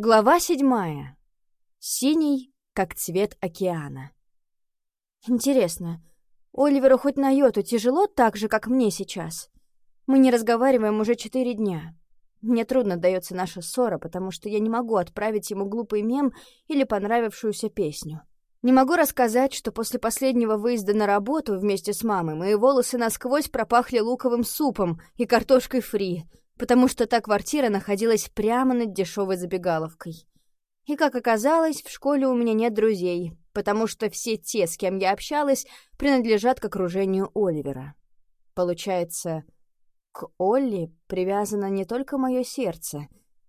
Глава седьмая. Синий, как цвет океана. Интересно, Оливеру хоть на йоту тяжело так же, как мне сейчас? Мы не разговариваем уже четыре дня. Мне трудно дается наша ссора, потому что я не могу отправить ему глупый мем или понравившуюся песню. Не могу рассказать, что после последнего выезда на работу вместе с мамой мои волосы насквозь пропахли луковым супом и картошкой фри, потому что та квартира находилась прямо над дешевой забегаловкой. И, как оказалось, в школе у меня нет друзей, потому что все те, с кем я общалась, принадлежат к окружению Оливера. Получается, к Олли привязано не только мое сердце,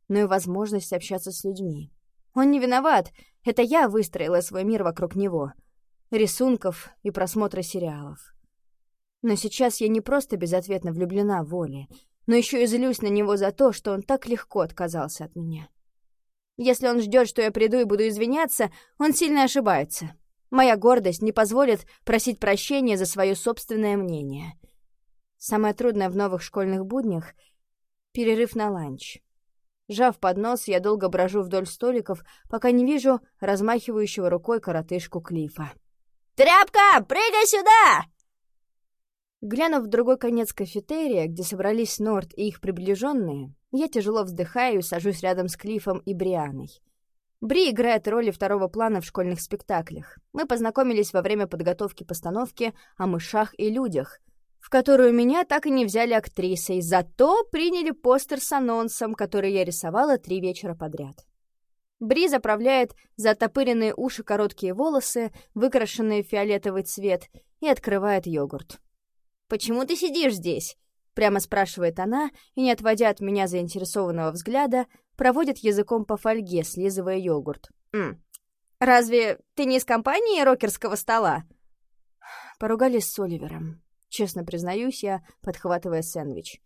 но и возможность общаться с людьми. Он не виноват, это я выстроила свой мир вокруг него. Рисунков и просмотра сериалов. Но сейчас я не просто безответно влюблена в Олли, но еще и злюсь на него за то, что он так легко отказался от меня. Если он ждет, что я приду и буду извиняться, он сильно ошибается. Моя гордость не позволит просить прощения за свое собственное мнение. Самое трудное в новых школьных буднях — перерыв на ланч. Жав поднос, я долго брожу вдоль столиков, пока не вижу размахивающего рукой коротышку Клифа. «Тряпка, прыгай сюда!» Глянув в другой конец кафетерия, где собрались Норд и их приближенные, я тяжело вздыхаю и сажусь рядом с Клифом и Брианой. Бри играет роли второго плана в школьных спектаклях. Мы познакомились во время подготовки постановки о мышах и людях, в которую меня так и не взяли актрисой, зато приняли постер с анонсом, который я рисовала три вечера подряд. Бри заправляет за отопыренные уши короткие волосы, выкрашенные в фиолетовый цвет, и открывает йогурт. «Почему ты сидишь здесь?» — прямо спрашивает она, и, не отводя от меня заинтересованного взгляда, проводит языком по фольге, слизывая йогурт. «М, разве ты не из компании рокерского стола?» Поругались с Оливером. Честно признаюсь я, подхватывая сэндвич.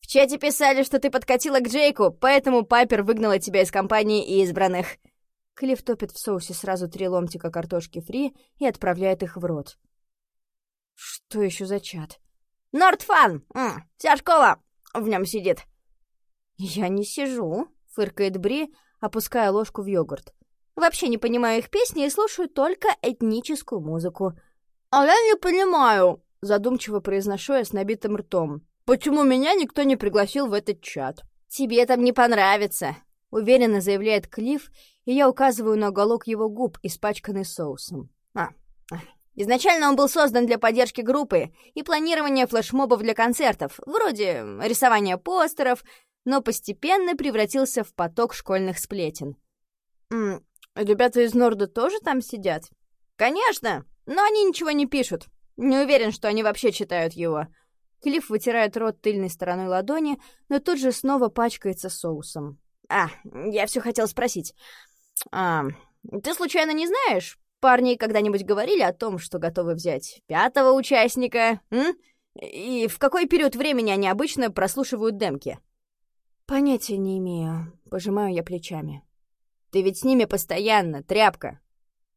«В чате писали, что ты подкатила к Джейку, поэтому Пайпер выгнала тебя из компании избранных». Клифф топит в соусе сразу три ломтика картошки фри и отправляет их в рот. Что еще за чат? Нордфан! Вся школа в нем сидит. Я не сижу, фыркает Бри, опуская ложку в йогурт. Вообще не понимаю их песни и слушаю только этническую музыку. А я не понимаю, задумчиво произношу я с набитым ртом. Почему меня никто не пригласил в этот чат? Тебе там не понравится, уверенно заявляет Клифф, и я указываю на уголок его губ, испачканный соусом. А, Изначально он был создан для поддержки группы и планирования флешмобов для концертов, вроде рисования постеров, но постепенно превратился в поток школьных сплетен. «М ребята из Норда тоже там сидят?» «Конечно, но они ничего не пишут. Не уверен, что они вообще читают его». Клифф вытирает рот тыльной стороной ладони, но тут же снова пачкается соусом. «А, я все хотел спросить. А, ты случайно не знаешь, Парни когда-нибудь говорили о том, что готовы взять пятого участника? М? И в какой период времени они обычно прослушивают демки? Понятия не имею. Пожимаю я плечами. Ты ведь с ними постоянно, тряпка.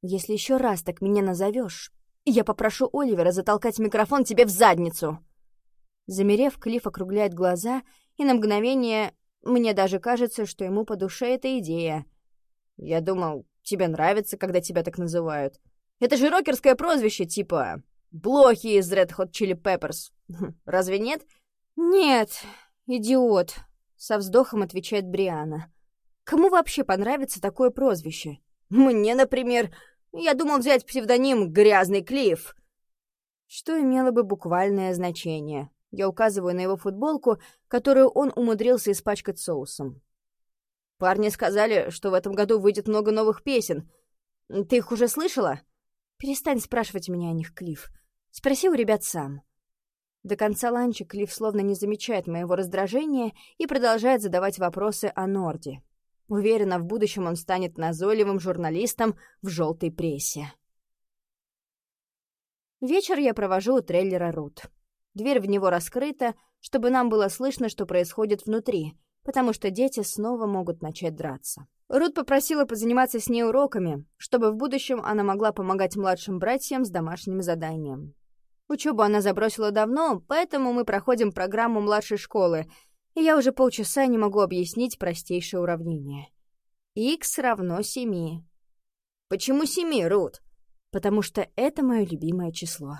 Если еще раз так меня назовешь, я попрошу Оливера затолкать микрофон тебе в задницу. Замерев, Клифф округляет глаза, и на мгновение мне даже кажется, что ему по душе эта идея. Я думал, Тебе нравится, когда тебя так называют? Это же рокерское прозвище, типа Блохи из Red Hot Chili Peppers. Разве нет? Нет, идиот, со вздохом отвечает Бриана. Кому вообще понравится такое прозвище? Мне, например. Я думал взять псевдоним «Грязный Клифф». Что имело бы буквальное значение. Я указываю на его футболку, которую он умудрился испачкать соусом. Парни сказали, что в этом году выйдет много новых песен. Ты их уже слышала? Перестань спрашивать меня о них, Клифф. Спроси у ребят сам. До конца ланча Клифф словно не замечает моего раздражения и продолжает задавать вопросы о Норде. Уверена, в будущем он станет назойливым журналистом в желтой прессе. Вечер я провожу у трейлера Рут. Дверь в него раскрыта, чтобы нам было слышно, что происходит внутри, потому что дети снова могут начать драться. Рут попросила позаниматься с ней уроками, чтобы в будущем она могла помогать младшим братьям с домашним заданием. Учебу она забросила давно, поэтому мы проходим программу младшей школы, и я уже полчаса не могу объяснить простейшее уравнение. x равно 7. Почему 7, Рут? Потому что это мое любимое число.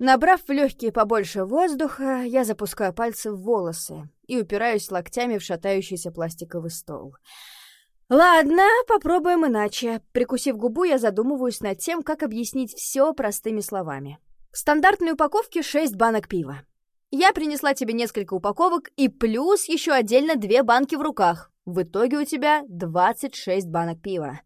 Набрав в легкие побольше воздуха, я запускаю пальцы в волосы и упираюсь локтями в шатающийся пластиковый стол. Ладно, попробуем иначе. Прикусив губу, я задумываюсь над тем, как объяснить все простыми словами. В стандартной упаковке 6 банок пива. Я принесла тебе несколько упаковок и плюс еще отдельно две банки в руках. В итоге у тебя 26 банок пива.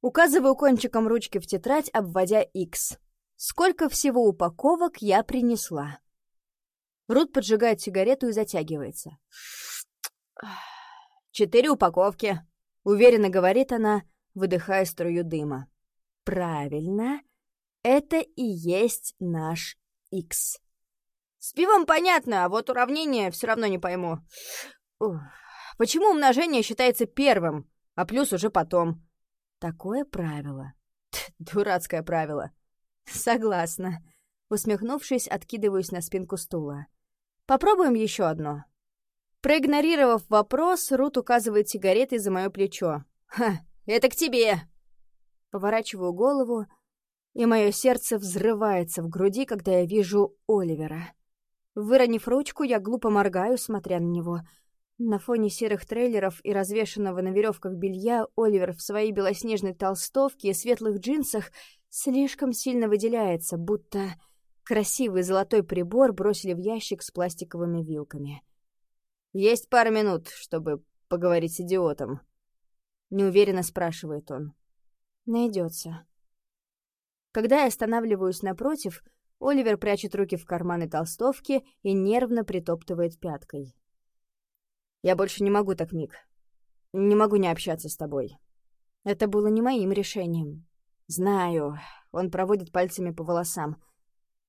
Указываю кончиком ручки в тетрадь, обводя X. Сколько всего упаковок я принесла? Рут поджигает сигарету и затягивается. «Четыре упаковки», — уверенно говорит она, выдыхая струю дыма. «Правильно, это и есть наш X. С пивом понятно, а вот уравнение все равно не пойму. Ух. Почему умножение считается первым, а плюс уже потом? Такое правило. Дурацкое правило. Согласна. Усмехнувшись, откидываюсь на спинку стула. Попробуем еще одно. Проигнорировав вопрос, Рут указывает сигаретой за мое плечо. «Ха, это к тебе!» Поворачиваю голову, и мое сердце взрывается в груди, когда я вижу Оливера. Выронив ручку, я глупо моргаю, смотря на него. На фоне серых трейлеров и развешанного на веревках белья Оливер в своей белоснежной толстовке и светлых джинсах слишком сильно выделяется, будто красивый золотой прибор бросили в ящик с пластиковыми вилками. «Есть пара минут, чтобы поговорить с идиотом», — неуверенно спрашивает он. «Найдется». Когда я останавливаюсь напротив, Оливер прячет руки в карманы толстовки и нервно притоптывает пяткой. «Я больше не могу так, Мик. Не могу не общаться с тобой. Это было не моим решением. Знаю, он проводит пальцами по волосам.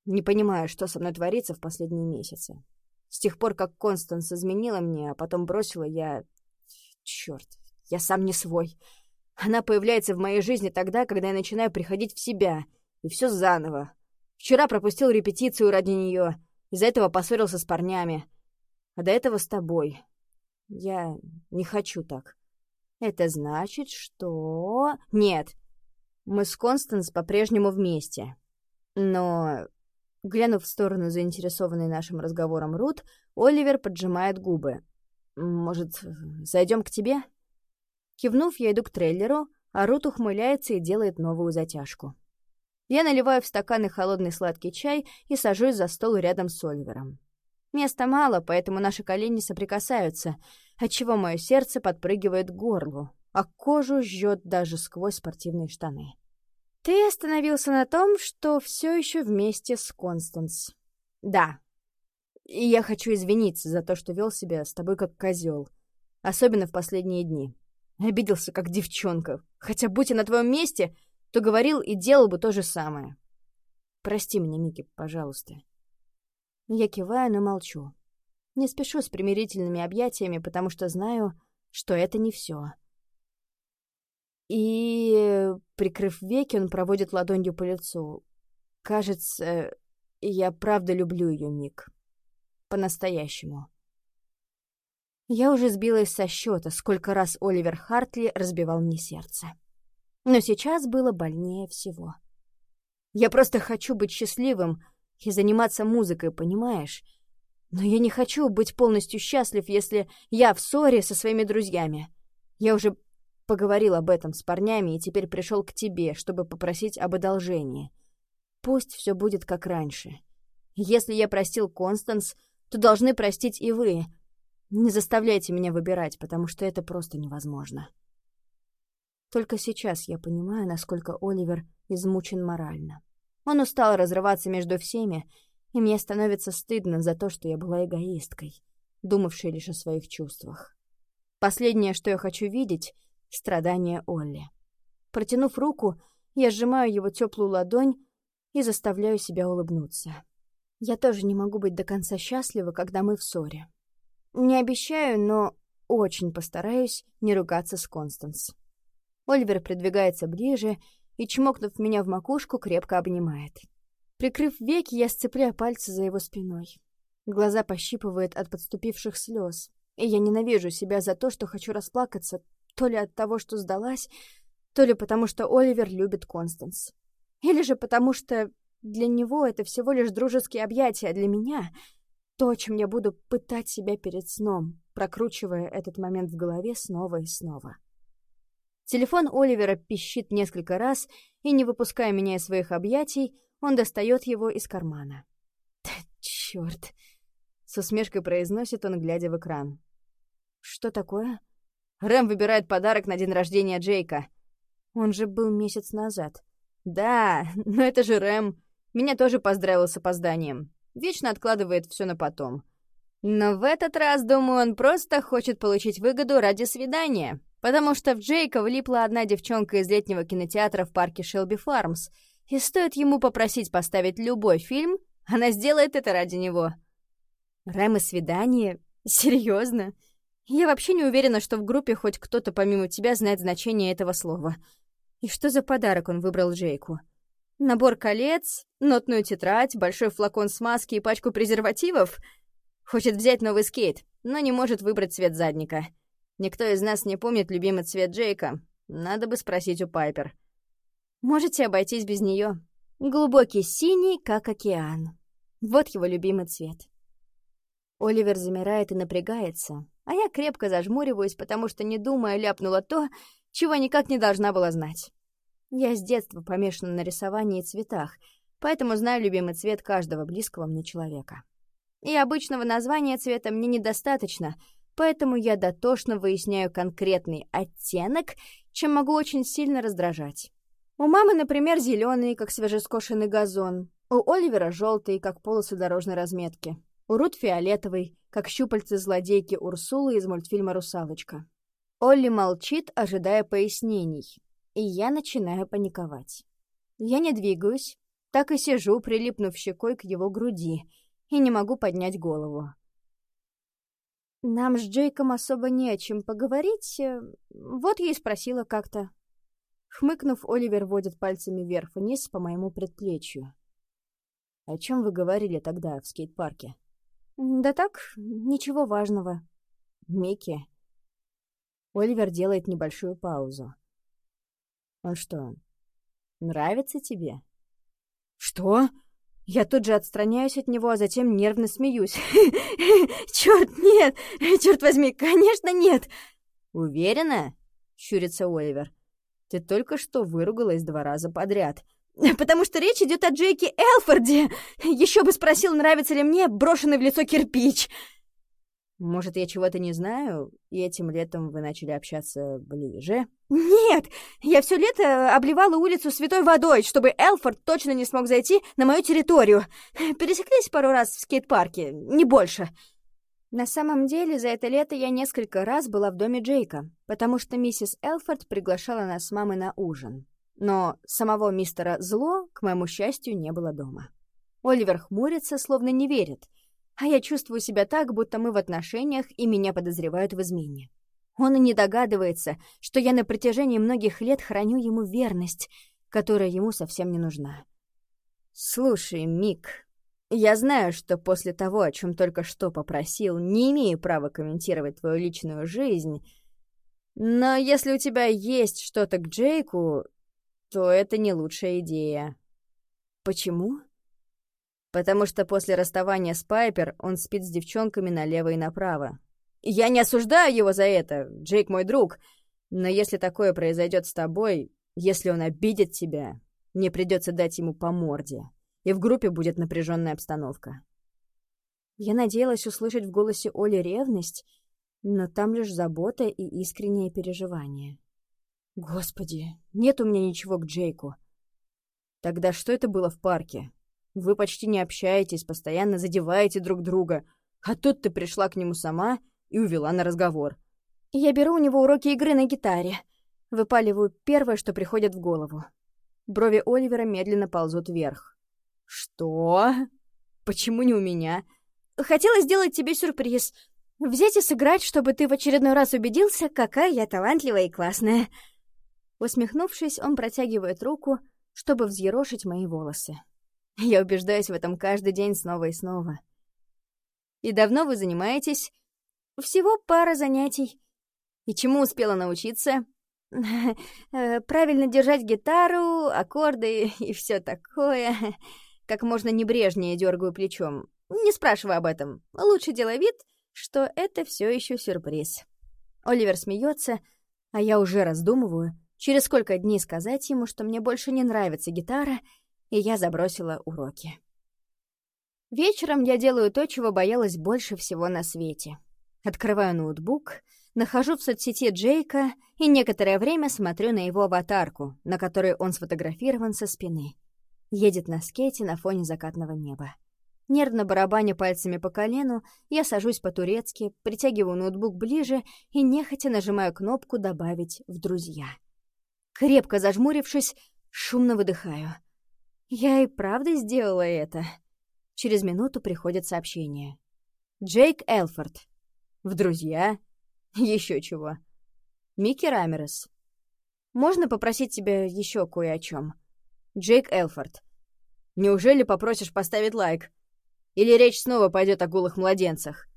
Не понимаю, что со мной творится в последние месяцы. С тех пор, как Констанс изменила мне, а потом бросила, я... Чёрт, я сам не свой. Она появляется в моей жизни тогда, когда я начинаю приходить в себя — и все заново. Вчера пропустил репетицию ради нее, из-за этого поссорился с парнями. А до этого с тобой. Я не хочу так. Это значит, что... Нет, мы с Констанс по-прежнему вместе. Но, глянув в сторону заинтересованной нашим разговором Рут, Оливер поджимает губы. «Может, зайдем к тебе?» Кивнув, я иду к трейлеру, а Рут ухмыляется и делает новую затяжку. Я наливаю в стаканы холодный сладкий чай и сажусь за стол рядом с Оливером. Места мало, поэтому наши колени соприкасаются, отчего мое сердце подпрыгивает к горлу, а кожу жжет даже сквозь спортивные штаны. Ты остановился на том, что все еще вместе с Констанс. Да. И я хочу извиниться за то, что вел себя с тобой как козел, особенно в последние дни. Обиделся как девчонка, хотя будь я на твоем месте, то говорил и делал бы то же самое. Прости меня, Микки, пожалуйста. Я киваю, но молчу. Не спешу с примирительными объятиями, потому что знаю, что это не все. И, прикрыв веки, он проводит ладонью по лицу. Кажется, я правда люблю ее, Мик. По-настоящему. Я уже сбилась со счета, сколько раз Оливер Хартли разбивал мне сердце. Но сейчас было больнее всего. Я просто хочу быть счастливым и заниматься музыкой, понимаешь? Но я не хочу быть полностью счастлив, если я в ссоре со своими друзьями. Я уже поговорил об этом с парнями и теперь пришел к тебе, чтобы попросить об одолжении. Пусть все будет как раньше. Если я простил Констанс, то должны простить и вы. Не заставляйте меня выбирать, потому что это просто невозможно. Только сейчас я понимаю, насколько Оливер измучен морально. Он устал разрываться между всеми, и мне становится стыдно за то, что я была эгоисткой, думавшей лишь о своих чувствах. Последнее, что я хочу видеть — страдания Олли. Протянув руку, я сжимаю его теплую ладонь и заставляю себя улыбнуться. Я тоже не могу быть до конца счастлива, когда мы в ссоре. Не обещаю, но очень постараюсь не ругаться с Констанс. Оливер придвигается ближе и, чмокнув меня в макушку, крепко обнимает. Прикрыв веки, я сцепляю пальцы за его спиной. Глаза пощипывает от подступивших слез. И я ненавижу себя за то, что хочу расплакаться, то ли от того, что сдалась, то ли потому, что Оливер любит Констанс. Или же потому, что для него это всего лишь дружеские объятия, а для меня — то, чем я буду пытать себя перед сном, прокручивая этот момент в голове снова и снова. Телефон Оливера пищит несколько раз, и, не выпуская меня из своих объятий, он достает его из кармана. «Черт!» — с усмешкой произносит он, глядя в экран. «Что такое?» «Рэм выбирает подарок на день рождения Джейка». «Он же был месяц назад». «Да, но это же Рэм. Меня тоже поздравил с опозданием. Вечно откладывает все на потом. Но в этот раз, думаю, он просто хочет получить выгоду ради свидания, потому что в Джейка влипла одна девчонка из летнего кинотеатра в парке Шелби Фармс, и стоит ему попросить поставить любой фильм, она сделает это ради него. Рэм и свидание? Серьезно? Я вообще не уверена, что в группе хоть кто-то помимо тебя знает значение этого слова. И что за подарок он выбрал Джейку? Набор колец, нотную тетрадь, большой флакон смазки и пачку презервативов? Хочет взять новый скейт, но не может выбрать цвет задника. Никто из нас не помнит любимый цвет Джейка. Надо бы спросить у Пайпер. Можете обойтись без нее. Глубокий синий, как океан. Вот его любимый цвет. Оливер замирает и напрягается, а я крепко зажмуриваюсь, потому что, не думая, ляпнула то, чего никак не должна была знать. Я с детства помешана на рисовании и цветах, поэтому знаю любимый цвет каждого близкого мне человека. И обычного названия цвета мне недостаточно, поэтому я дотошно выясняю конкретный оттенок, чем могу очень сильно раздражать. У мамы, например, зеленый, как свежескошенный газон. У Оливера желтый, как полосы дорожной разметки. У Рут фиолетовый, как щупальцы злодейки Урсулы из мультфильма «Русалочка». Олли молчит, ожидая пояснений, и я начинаю паниковать. Я не двигаюсь, так и сижу, прилипнув щекой к его груди, и не могу поднять голову. Нам с Джейком особо не о чем поговорить, э, вот я и спросила как-то. Хмыкнув, Оливер водит пальцами вверх-вниз по моему предплечью. «О чем вы говорили тогда в скейт-парке?» «Да так, ничего важного». «Микки?» Оливер делает небольшую паузу. «Он что, нравится тебе?» «Что?» Я тут же отстраняюсь от него, а затем нервно смеюсь. «Черт, нет! Черт возьми, конечно, нет!» «Уверена?» — щурится Оливер. Ты только что выругалась два раза подряд. Потому что речь идет о Джейке Элфорде. Еще бы спросил, нравится ли мне брошенный в лицо кирпич. Может, я чего-то не знаю, и этим летом вы начали общаться ближе? Нет! Я все лето обливала улицу святой водой, чтобы Элфорд точно не смог зайти на мою территорию. Пересеклись пару раз в скейт-парке, не больше. На самом деле, за это лето я несколько раз была в доме Джейка, потому что миссис Элфорд приглашала нас с мамой на ужин. Но самого мистера Зло, к моему счастью, не было дома. Оливер хмурится, словно не верит, а я чувствую себя так, будто мы в отношениях и меня подозревают в измене. Он и не догадывается, что я на протяжении многих лет храню ему верность, которая ему совсем не нужна. «Слушай, Мик», я знаю, что после того, о чем только что попросил, не имею права комментировать твою личную жизнь, но если у тебя есть что-то к Джейку, то это не лучшая идея. Почему? Потому что после расставания с Пайпер он спит с девчонками налево и направо. Я не осуждаю его за это, Джейк мой друг, но если такое произойдет с тобой, если он обидит тебя, мне придется дать ему по морде и в группе будет напряженная обстановка. Я надеялась услышать в голосе Оли ревность, но там лишь забота и искреннее переживание. Господи, нет у меня ничего к Джейку. Тогда что это было в парке? Вы почти не общаетесь, постоянно задеваете друг друга, а тут ты пришла к нему сама и увела на разговор. Я беру у него уроки игры на гитаре. Выпаливаю первое, что приходит в голову. Брови Оливера медленно ползут вверх. «Что? Почему не у меня?» «Хотела сделать тебе сюрприз. Взять и сыграть, чтобы ты в очередной раз убедился, какая я талантливая и классная». Усмехнувшись, он протягивает руку, чтобы взъерошить мои волосы. Я убеждаюсь в этом каждый день снова и снова. «И давно вы занимаетесь?» Всего пара занятий. И чему успела научиться? Э, правильно держать гитару, аккорды и все такое. Как можно небрежнее дергаю плечом. Не спрашивай об этом. Лучше делай вид, что это все еще сюрприз. Оливер смеется, а я уже раздумываю, через сколько дней сказать ему, что мне больше не нравится гитара, и я забросила уроки. Вечером я делаю то, чего боялась больше всего на свете. Открываю ноутбук, нахожу в соцсети Джейка и некоторое время смотрю на его аватарку, на которой он сфотографирован со спины. Едет на скейте на фоне закатного неба. Нервно барабаня пальцами по колену, я сажусь по-турецки, притягиваю ноутбук ближе и нехотя нажимаю кнопку «Добавить в друзья». Крепко зажмурившись, шумно выдыхаю. Я и правда сделала это. Через минуту приходит сообщение. Джейк Элфорд. В друзья. Еще чего. Микки Рамерес. Можно попросить тебя еще кое о чем? Джейк Элфорд. Неужели попросишь поставить лайк? Или речь снова пойдет о голых младенцах?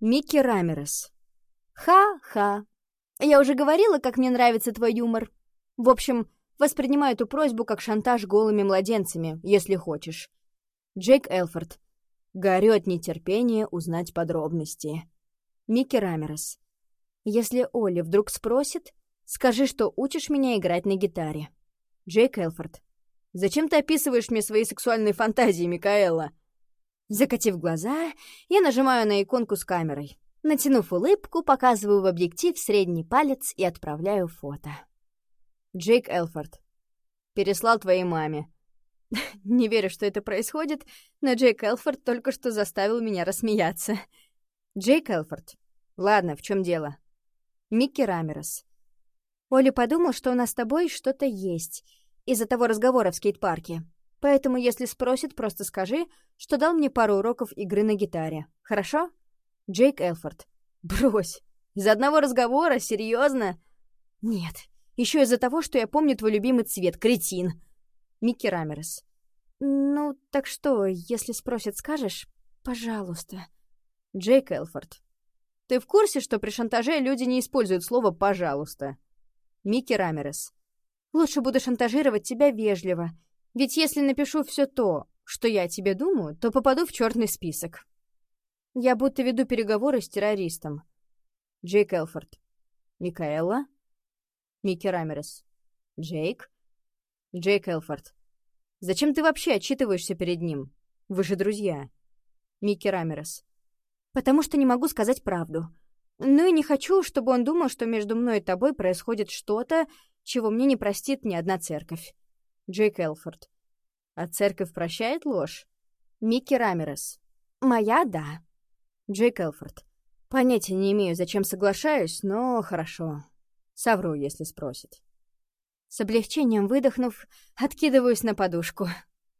Микки Рамерес. Ха-ха. Я уже говорила, как мне нравится твой юмор. В общем, воспринимаю эту просьбу как шантаж голыми младенцами, если хочешь. Джейк Элфорд. Горю от нетерпения узнать подробности. Микки Рамерес. Если Оля вдруг спросит, скажи, что учишь меня играть на гитаре. Джейк Элфорд. Зачем ты описываешь мне свои сексуальные фантазии, Микаэла? Закатив глаза, я нажимаю на иконку с камерой. Натянув улыбку, показываю в объектив средний палец и отправляю фото. Джейк Элфорд. Переслал твоей маме. Не верю, что это происходит, но Джейк Элфорд только что заставил меня рассмеяться. Джейк Элфорд. Ладно, в чем дело? Микки Рамерос. Оля подумал, что у нас с тобой что-то есть из-за того разговора в скейт-парке. Поэтому, если спросит, просто скажи, что дал мне пару уроков игры на гитаре. Хорошо? Джейк Элфорд. Брось. Из-за одного разговора? Серьезно? Нет. Еще из-за того, что я помню твой любимый цвет, кретин. Микки Рамерес. Ну, так что, если спросит, скажешь? Пожалуйста. Джейк Элфорд. Ты в курсе, что при шантаже люди не используют слово «пожалуйста»? Микки Рамерес. Лучше буду шантажировать тебя вежливо ведь если напишу все то, что я тебе думаю, то попаду в черный список. Я будто веду переговоры с террористом. Джейк Элфорд. Микаэла? Микки Рамерес. Джейк? Джейк Элфорд. Зачем ты вообще отчитываешься перед ним? Вы же друзья. Микки Рамерес. Потому что не могу сказать правду. Ну и не хочу, чтобы он думал, что между мной и тобой происходит что-то, чего мне не простит ни одна церковь. Джейк Элфорд. А церковь прощает ложь? Микки Рамерес. Моя — да. Джейк Элфорд. Понятия не имею, зачем соглашаюсь, но хорошо. Совру, если спросит. С облегчением выдохнув, откидываюсь на подушку.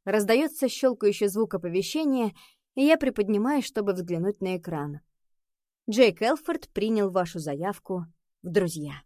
Раздается щелкающий звук оповещения, и я приподнимаюсь, чтобы взглянуть на экран. Джейк Элфорд принял вашу заявку в друзья.